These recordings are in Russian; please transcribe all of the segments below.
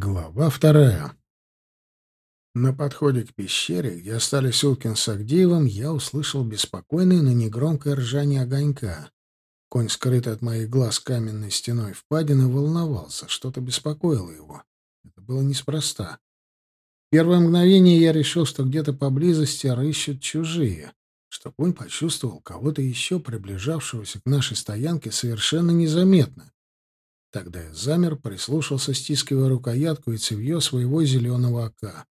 Глава вторая. На подходе к пещере, где остались Уткин с Агдеевым, я услышал беспокойное, но негромкое ржание огонька. Конь, скрытый от моих глаз каменной стеной впадины, волновался, что-то беспокоило его. Это было неспроста. Первое мгновение я решил, что где-то поблизости рыщут чужие, что конь почувствовал кого-то еще, приближавшегося к нашей стоянке совершенно незаметно. Тогда я замер, прислушался, стискивая рукоятку и цевье своего зеленого ока.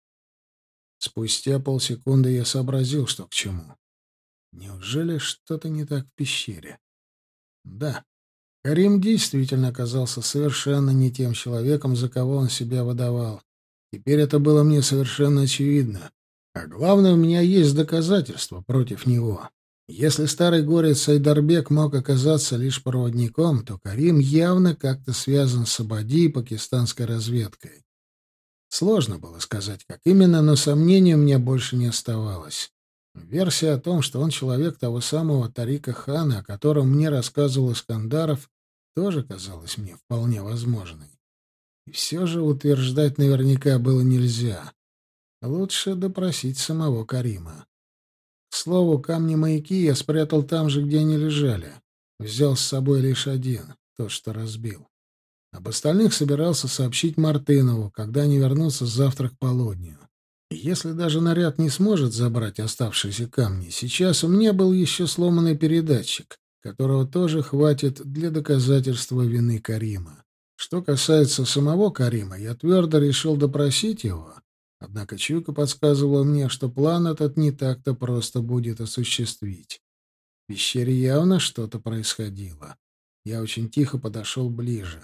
Спустя полсекунды я сообразил, что к чему. Неужели что-то не так в пещере? Да, Карим действительно оказался совершенно не тем человеком, за кого он себя выдавал. Теперь это было мне совершенно очевидно. А главное, у меня есть доказательства против него. Если старый горец Сайдарбек мог оказаться лишь проводником, то Карим явно как-то связан с Абади и пакистанской разведкой. Сложно было сказать, как именно, но сомнений у меня больше не оставалось. Версия о том, что он человек того самого Тарика Хана, о котором мне рассказывал Искандаров, тоже казалась мне вполне возможной. И все же утверждать наверняка было нельзя. Лучше допросить самого Карима. К слову, камни-маяки я спрятал там же, где они лежали. Взял с собой лишь один, тот, что разбил. Об остальных собирался сообщить Мартынову, когда они вернутся завтра к полудню. если даже наряд не сможет забрать оставшиеся камни, сейчас у меня был еще сломанный передатчик, которого тоже хватит для доказательства вины Карима. Что касается самого Карима, я твердо решил допросить его, Однако чуйка подсказывала мне, что план этот не так-то просто будет осуществить. В пещере явно что-то происходило. Я очень тихо подошел ближе.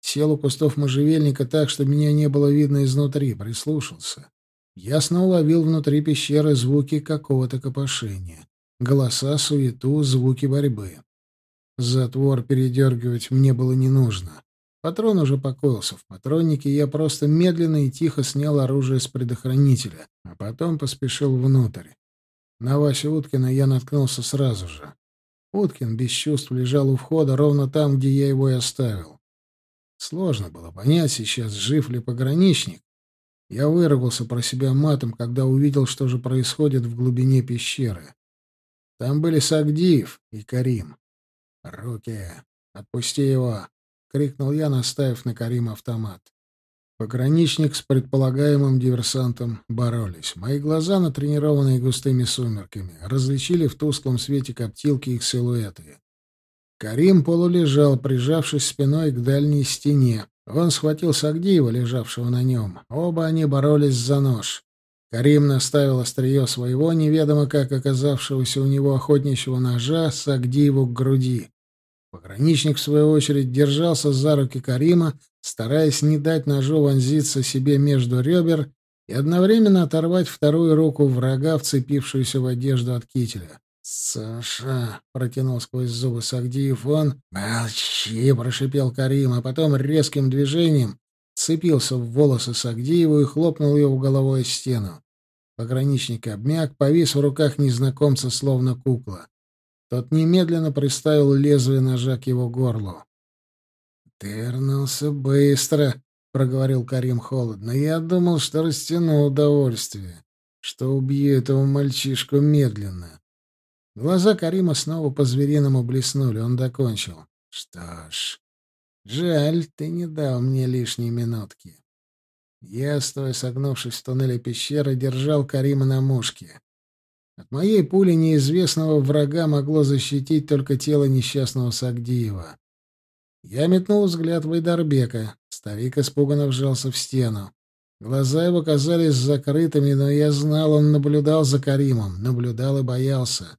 Сел у кустов можжевельника так, что меня не было видно изнутри, прислушался. Ясно уловил внутри пещеры звуки какого-то копошения. Голоса, суету, звуки борьбы. Затвор передергивать мне было не нужно. Патрон уже покоился в патроннике, и я просто медленно и тихо снял оружие с предохранителя, а потом поспешил внутрь. На Васю Уткина я наткнулся сразу же. Уткин без чувств лежал у входа ровно там, где я его и оставил. Сложно было понять сейчас, жив ли пограничник. Я выругался про себя матом, когда увидел, что же происходит в глубине пещеры. Там были Сагдиев и Карим. «Руки! Отпусти его!» — крикнул я, наставив на Карим автомат. Пограничник с предполагаемым диверсантом боролись. Мои глаза, натренированные густыми сумерками, различили в тусклом свете коптилки их силуэты. Карим полулежал, прижавшись спиной к дальней стене. Он схватил Сагдиева, лежавшего на нем. Оба они боролись за нож. Карим наставил острие своего, неведомо как оказавшегося у него охотничьего ножа, Сагдиеву к груди. Пограничник, в свою очередь, держался за руки Карима, стараясь не дать ножу вонзиться себе между ребер и одновременно оторвать вторую руку врага, вцепившуюся в одежду от кителя. «Саша!» — протянул сквозь зубы Сагдиев он. «Молчи!» — прошипел Карим, а потом резким движением цепился в волосы Сагдиеву и хлопнул его головой о стену. Пограничник обмяк, повис в руках незнакомца, словно кукла. Тот немедленно приставил лезвие ножа к его горлу. «Ты вернулся быстро», — проговорил Карим холодно. «Я думал, что растяну удовольствие, что убью этого мальчишку медленно». Глаза Карима снова по-звериному блеснули. Он докончил. «Что ж, жаль, ты не дал мне лишней минутки». Я, стоя согнувшись в туннеле пещеры, держал Карима на мушке. От моей пули неизвестного врага могло защитить только тело несчастного Сагдиева. Я метнул взгляд в Айдарбека. Старик испуганно вжался в стену. Глаза его казались закрытыми, но я знал, он наблюдал за Каримом, наблюдал и боялся.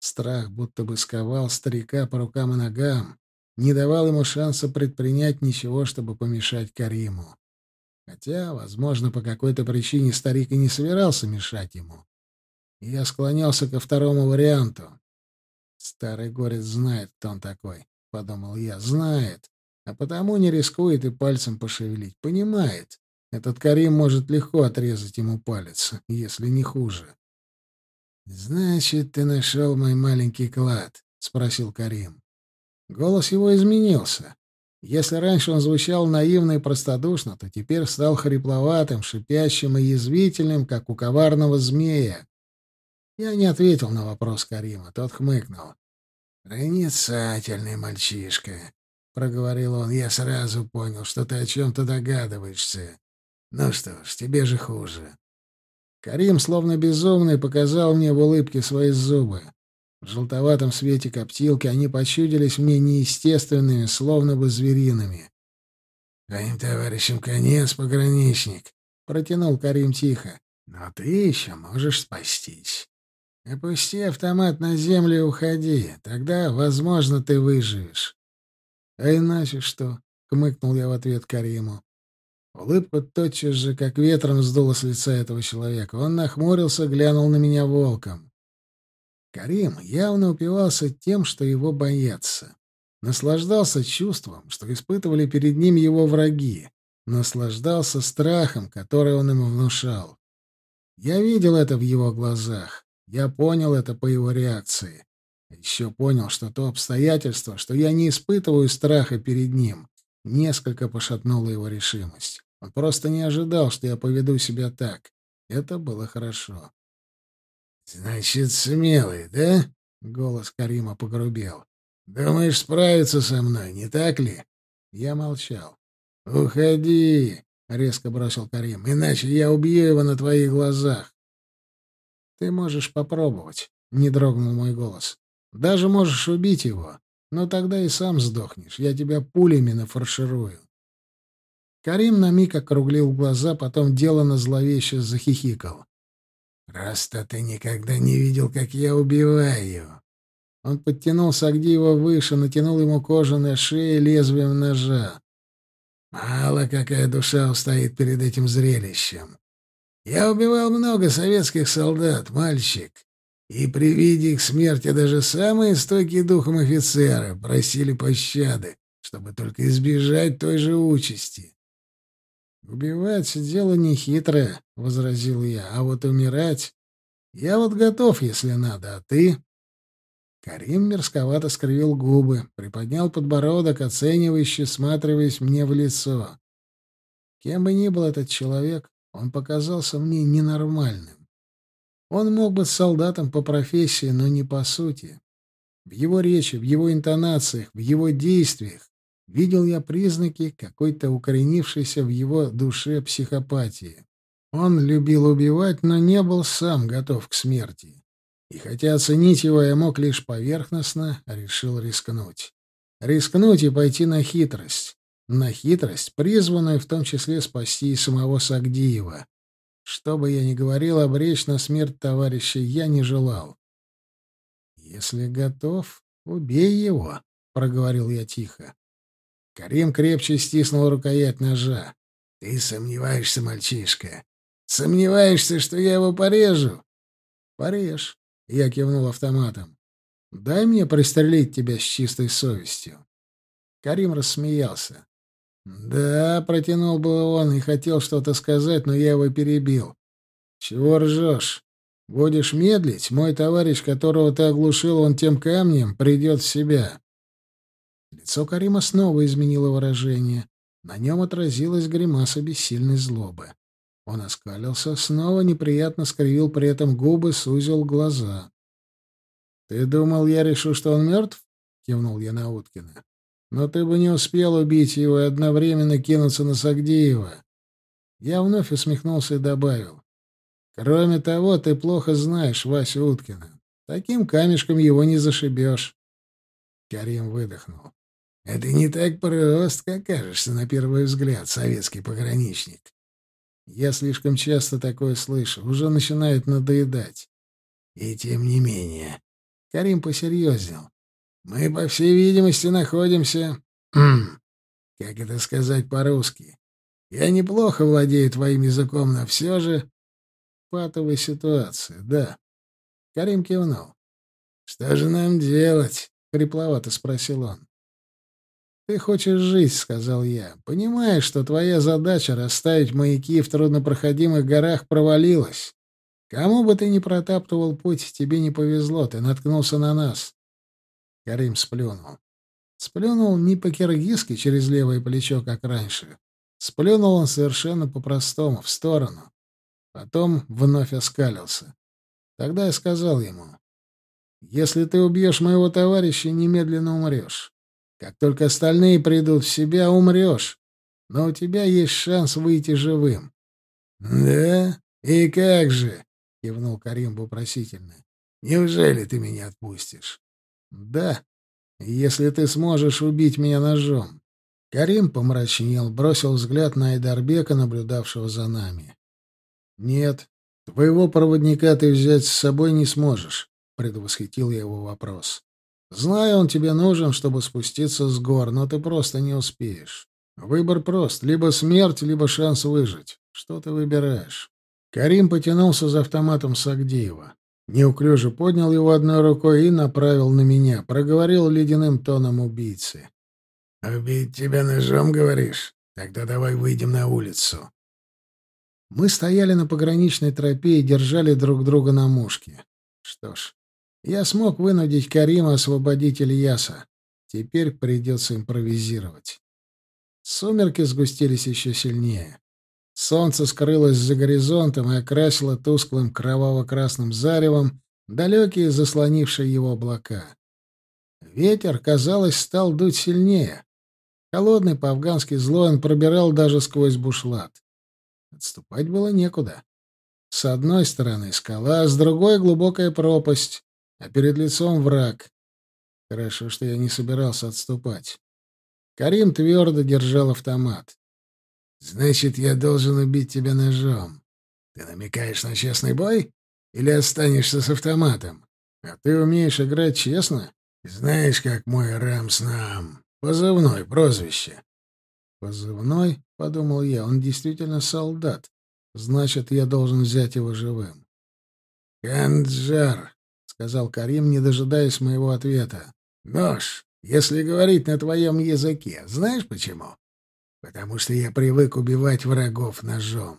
Страх будто бы сковал старика по рукам и ногам, не давал ему шанса предпринять ничего, чтобы помешать Кариму. Хотя, возможно, по какой-то причине старик и не собирался мешать ему. Я склонялся ко второму варианту. «Старый горец знает, кто он такой», — подумал я. «Знает, а потому не рискует и пальцем пошевелить. Понимает. Этот Карим может легко отрезать ему палец, если не хуже». «Значит, ты нашел мой маленький клад?» — спросил Карим. Голос его изменился. Если раньше он звучал наивно и простодушно, то теперь стал хрипловатым, шипящим и язвительным, как у коварного змея. Я не ответил на вопрос Карима, тот хмыкнул. «Проницательный мальчишка», — проговорил он. «Я сразу понял, что ты о чем-то догадываешься. Ну что ж, тебе же хуже». Карим, словно безумный, показал мне в улыбке свои зубы. В желтоватом свете коптилки они почудились мне неестественными, словно бы звериными. «Твоим товарищам конец, пограничник», — протянул Карим тихо. «Но ты еще можешь спастись. Опусти автомат на землю и уходи. Тогда, возможно, ты выживешь». «А иначе что?» — хмыкнул я в ответ Кариму. Улыбка тотчас же, как ветром, сдула с лица этого человека. Он нахмурился, глянул на меня волком. Карим явно упивался тем, что его боятся. Наслаждался чувством, что испытывали перед ним его враги. Наслаждался страхом, который он им внушал. Я видел это в его глазах. Я понял это по его реакции. Еще понял, что то обстоятельство, что я не испытываю страха перед ним, несколько пошатнуло его решимость. Он просто не ожидал, что я поведу себя так. Это было хорошо. «Значит, смелый, да?» — голос Карима погрубел. «Думаешь справиться со мной, не так ли?» Я молчал. «Уходи!» — резко бросил Карим. «Иначе я убью его на твоих глазах». «Ты можешь попробовать», — не дрогнул мой голос. «Даже можешь убить его, но тогда и сам сдохнешь. Я тебя пулями нафарширую». Карим на миг округлил глаза, потом делано зловеще захихикал. «Просто ты никогда не видел, как я убиваю!» Он подтянул Сагдиева выше, натянул ему кожу на шее лезвием ножа. Мало какая душа устоит перед этим зрелищем. Я убивал много советских солдат, мальчик, и при виде их смерти даже самые стойкие духом офицеры просили пощады, чтобы только избежать той же участи. «Убивать — дело нехитрое», — возразил я, — «а вот умирать... Я вот готов, если надо, а ты...» Карим мерзковато скривил губы, приподнял подбородок, оценивающе сматриваясь мне в лицо. Кем бы ни был этот человек, он показался мне ненормальным. Он мог быть солдатом по профессии, но не по сути. В его речи, в его интонациях, в его действиях видел я признаки какой-то укоренившейся в его душе психопатии. Он любил убивать, но не был сам готов к смерти. И хотя оценить его я мог лишь поверхностно, решил рискнуть. Рискнуть и пойти на хитрость. На хитрость, призванную в том числе спасти и самого Сагдиева. Что бы я ни говорил, обречь на смерть товарища я не желал. «Если готов, убей его», — проговорил я тихо. Карим крепче стиснул рукоять ножа. «Ты сомневаешься, мальчишка? Сомневаешься, что я его порежу?» «Порежь», — я кивнул автоматом. «Дай мне пристрелить тебя с чистой совестью». Карим рассмеялся. «Да», — протянул было он и хотел что-то сказать, но я его перебил. «Чего ржешь? Будешь медлить, мой товарищ, которого ты оглушил он тем камнем, придет в себя. Лицо Карима снова изменило выражение. На нем отразилась гримаса бессильной злобы. Он оскалился, снова неприятно скривил при этом губы, сузил глаза. «Ты думал, я решу, что он мертв?» — кивнул я на Уткина. «Но ты бы не успел убить его и одновременно кинуться на Сагдеева». Я вновь усмехнулся и добавил. «Кроме того, ты плохо знаешь Васю Уткина. Таким камешком его не зашибешь». Карим выдохнул. Это не так просто, как кажешься на первый взгляд, советский пограничник. Я слишком часто такое слышу, уже начинает надоедать. И тем не менее, Карим посерьезнел. Мы, по всей видимости, находимся... как это сказать по-русски? Я неплохо владею твоим языком, но все же... Патовая ситуация, да. Карим кивнул. «Что же нам делать?» — хрипловато спросил он. «Ты хочешь жить», — сказал я. «Понимаешь, что твоя задача расставить маяки в труднопроходимых горах провалилась. Кому бы ты ни протаптывал путь, тебе не повезло, ты наткнулся на нас». Карим сплюнул. Сплюнул не по-киргизски через левое плечо, как раньше. Сплюнул он совершенно по-простому, в сторону. Потом вновь оскалился. Тогда я сказал ему, «Если ты убьешь моего товарища, немедленно умрешь. Как только остальные придут в себя, умрешь. Но у тебя есть шанс выйти живым». «Да? И как же?» — кивнул Карим вопросительно. «Неужели ты меня отпустишь?» «Да, если ты сможешь убить меня ножом». Карим помрачнел, бросил взгляд на Айдарбека, наблюдавшего за нами. «Нет, твоего проводника ты взять с собой не сможешь», — предвосхитил я его вопрос. «Знаю, он тебе нужен, чтобы спуститься с гор, но ты просто не успеешь. Выбор прост — либо смерть, либо шанс выжить. Что ты выбираешь?» Карим потянулся за автоматом Сагдеева. Неуклюже поднял его одной рукой и направил на меня. Проговорил ледяным тоном убийцы. «Убить тебя ножом, говоришь? Тогда давай выйдем на улицу». Мы стояли на пограничной тропе и держали друг друга на мушке. Что ж, я смог вынудить Карима освободить Ильяса. Теперь придется импровизировать. Сумерки сгустились еще сильнее. Солнце скрылось за горизонтом и окрасило тусклым кроваво-красным заревом далекие заслонившие его облака. Ветер, казалось, стал дуть сильнее. Холодный по-афгански злой он пробирал даже сквозь бушлат. Отступать было некуда. С одной стороны скала, с другой — глубокая пропасть, а перед лицом враг. Хорошо, что я не собирался отступать. Карим твердо держал автомат. Значит, я должен убить тебя ножом. Ты намекаешь на честный бой? Или останешься с автоматом? А ты умеешь играть честно? Знаешь, как мой Рамс нам. Позывной, прозвище. Позывной, — подумал я, — он действительно солдат. Значит, я должен взять его живым. «Канджар», — сказал Карим, не дожидаясь моего ответа. «Нож, если говорить на твоем языке. Знаешь почему?» Потому что я привык убивать врагов ножом.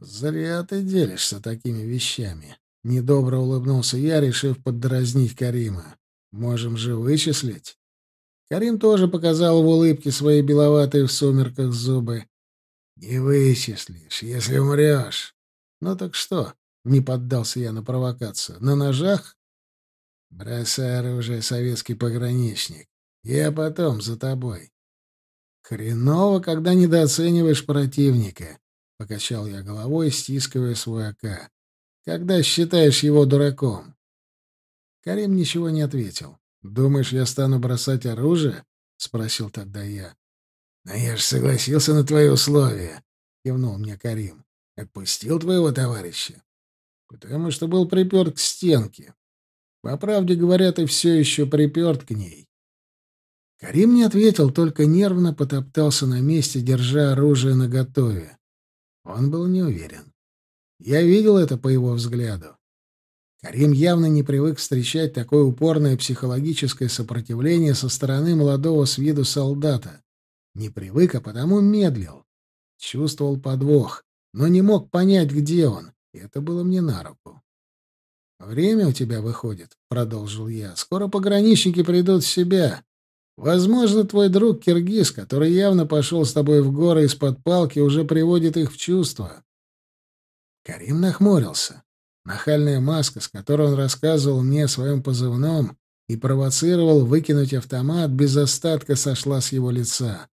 «Зря ты делишься такими вещами», — недобро улыбнулся я, решив поддразнить Карима. «Можем же вычислить». Карим тоже показал в улыбке свои беловатые в сумерках зубы. «Не вычислишь, если умрешь». «Ну так что?» — не поддался я на провокацию. «На ножах?» «Бросай оружие, советский пограничник. Я потом за тобой. «Хреново, когда недооцениваешь противника», — покачал я головой, стискивая свой АК. «Когда считаешь его дураком?» Карим ничего не ответил. «Думаешь, я стану бросать оружие?» — спросил тогда я. «Но я же согласился на твои условия», — кивнул мне Карим. «Отпустил твоего товарища?» «Потому что был приперт к стенке. По правде говоря, ты все еще приперт к ней. Карим не ответил, только нервно потоптался на месте, держа оружие наготове. Он был не уверен. Я видел это по его взгляду. Карим явно не привык встречать такое упорное психологическое сопротивление со стороны молодого с виду солдата. Не привык, а потому медлил. Чувствовал подвох, но не мог понять, где он, и это было мне на руку. «Время у тебя выходит», — продолжил я. «Скоро пограничники придут в себя. Возможно, твой друг Киргиз, который явно пошел с тобой в горы из-под палки, уже приводит их в чувство. Карим нахмурился. Нахальная маска, с которой он рассказывал мне о своем позывном и провоцировал выкинуть автомат, без остатка сошла с его лица.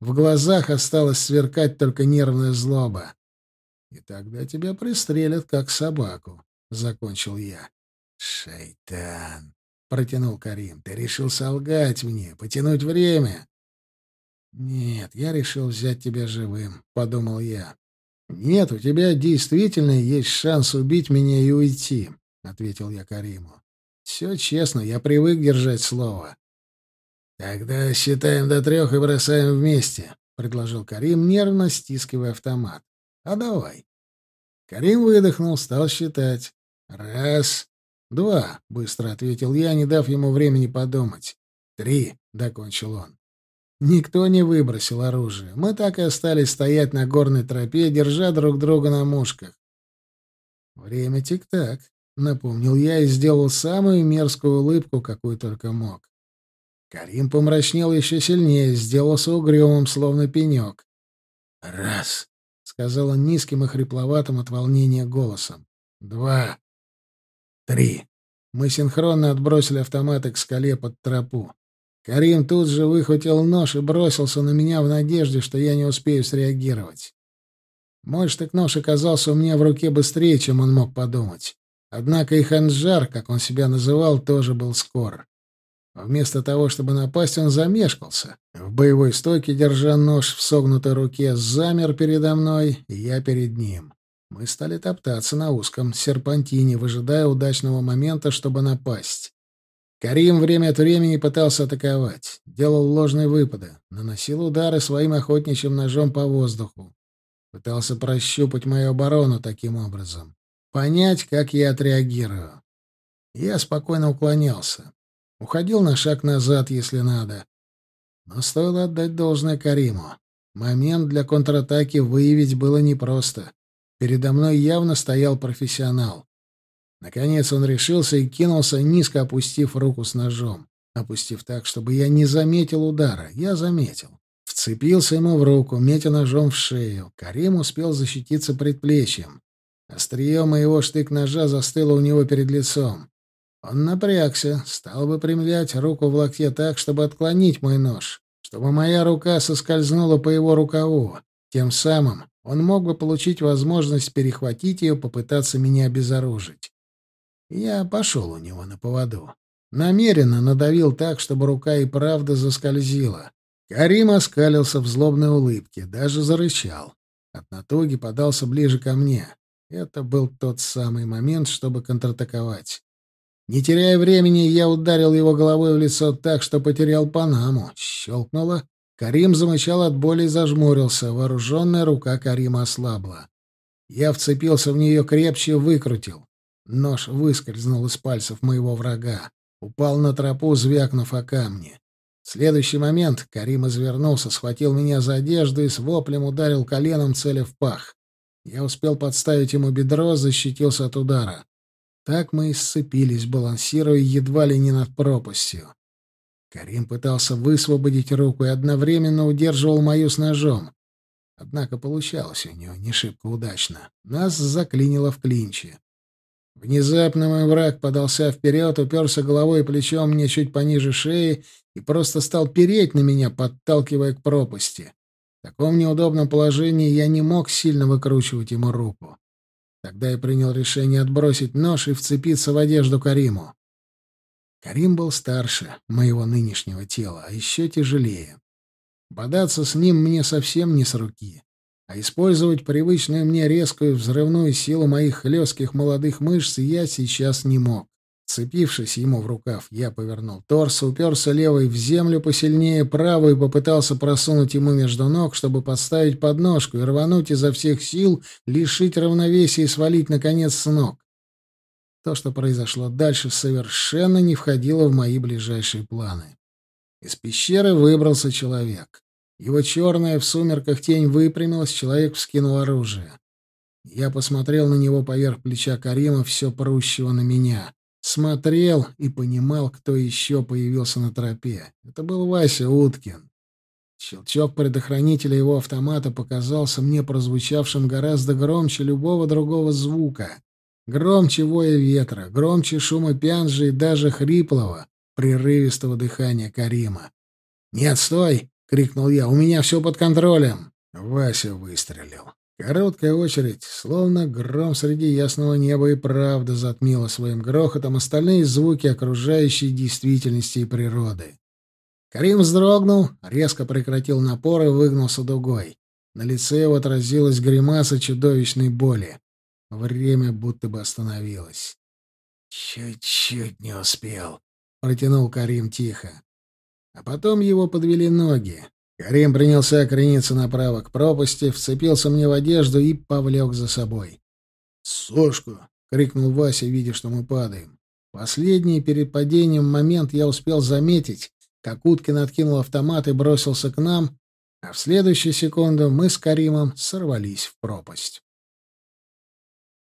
В глазах осталось сверкать только нервная злоба. «И тогда тебя пристрелят, как собаку», — закончил я. «Шайтан!» — протянул Карим. «Ты решил солгать мне, потянуть время?» «Нет, я решил взять тебя живым», — подумал я. «Нет, у тебя действительно есть шанс убить меня и уйти», — ответил я Кариму. «Все честно, я привык держать слово». «Тогда считаем до трех и бросаем вместе», — предложил Карим, нервно стискивая автомат. «А давай». Карим выдохнул, стал считать. «Раз, «Два», — быстро ответил я, не дав ему времени подумать. «Три», — докончил он. Никто не выбросил оружие. Мы так и остались стоять на горной тропе, держа друг друга на мушках. «Время тик-так», — напомнил я и сделал самую мерзкую улыбку, какую только мог. Карим помрачнел еще сильнее, сделался угрюмым, словно пенек. «Раз», — сказал он низким и хрипловатым от волнения голосом. «Два. Три». Мы синхронно отбросили автоматы к скале под тропу. Карим тут же выхватил нож и бросился на меня в надежде, что я не успею среагировать. Мой штык-нож оказался у меня в руке быстрее, чем он мог подумать. Однако и ханжар, как он себя называл, тоже был скор. Вместо того, чтобы напасть, он замешкался. В боевой стойке, держа нож в согнутой руке, замер передо мной, и я перед ним. Мы стали топтаться на узком серпантине, выжидая удачного момента, чтобы напасть. Карим время от времени пытался атаковать, делал ложные выпады, наносил удары своим охотничьим ножом по воздуху. Пытался прощупать мою оборону таким образом, понять, как я отреагирую. Я спокойно уклонялся. Уходил на шаг назад, если надо. Но стоило отдать должное Кариму. Момент для контратаки выявить было непросто. Передо мной явно стоял профессионал. Наконец он решился и кинулся, низко опустив руку с ножом. Опустив так, чтобы я не заметил удара. Я заметил. Вцепился ему в руку, метя ножом в шею. Карим успел защититься предплечьем. Острие моего штык-ножа застыло у него перед лицом. Он напрягся, стал выпрямлять руку в локте так, чтобы отклонить мой нож, чтобы моя рука соскользнула по его рукаву. Тем самым он мог бы получить возможность перехватить ее, попытаться меня обезоружить. Я пошел у него на поводу. Намеренно надавил так, чтобы рука и правда заскользила. Карим оскалился в злобной улыбке, даже зарычал. От натуги подался ближе ко мне. Это был тот самый момент, чтобы контратаковать. Не теряя времени, я ударил его головой в лицо так, что потерял Панаму. Щелкнуло. Карим замычал от боли и зажмурился. Вооруженная рука Карима ослабла. Я вцепился в нее крепче и выкрутил. Нож выскользнул из пальцев моего врага. Упал на тропу, звякнув о камни. В следующий момент Карим извернулся, схватил меня за одежду и с воплем ударил коленом, целя в пах. Я успел подставить ему бедро, защитился от удара. Так мы и сцепились, балансируя едва ли не над пропастью. Карим пытался высвободить руку и одновременно удерживал мою с ножом. Однако получалось у него не шибко удачно. Нас заклинило в клинче. Внезапно мой враг подался вперед, уперся головой и плечом мне чуть пониже шеи и просто стал переть на меня, подталкивая к пропасти. В таком неудобном положении я не мог сильно выкручивать ему руку. Тогда я принял решение отбросить нож и вцепиться в одежду Кариму. Карим был старше моего нынешнего тела, а еще тяжелее. Бодаться с ним мне совсем не с руки, а использовать привычную мне резкую взрывную силу моих хлестких молодых мышц я сейчас не мог. Цепившись ему в рукав, я повернул торс, уперся левой в землю посильнее, правой попытался просунуть ему между ног, чтобы подставить подножку и рвануть изо всех сил, лишить равновесия и свалить, наконец, с ног. То, что произошло дальше, совершенно не входило в мои ближайшие планы. Из пещеры выбрался человек. Его черная в сумерках тень выпрямилась, человек вскинул оружие. Я посмотрел на него поверх плеча Карима, все прущего на меня. Смотрел и понимал, кто еще появился на тропе. Это был Вася Уткин. Щелчок предохранителя его автомата показался мне прозвучавшим гораздо громче любого другого звука. Громче воя ветра, громче шума пянжи и даже хриплого, прерывистого дыхания Карима. «Нет, стой!» — крикнул я. «У меня все под контролем!» Вася выстрелил. Короткая очередь, словно гром среди ясного неба, и правда затмила своим грохотом остальные звуки окружающей действительности и природы. Карим вздрогнул, резко прекратил напор и выгнулся дугой. На лице его отразилась гримаса чудовищной боли. Время будто бы остановилось. «Чуть-чуть не успел», — протянул Карим тихо. А потом его подвели ноги. Карим принялся крениться направо к пропасти, вцепился мне в одежду и повлек за собой. «Сошку!» — крикнул Вася, видя, что мы падаем. Последний перед падением момент я успел заметить, как Уткин откинул автомат и бросился к нам, а в следующую секунду мы с Каримом сорвались в пропасть.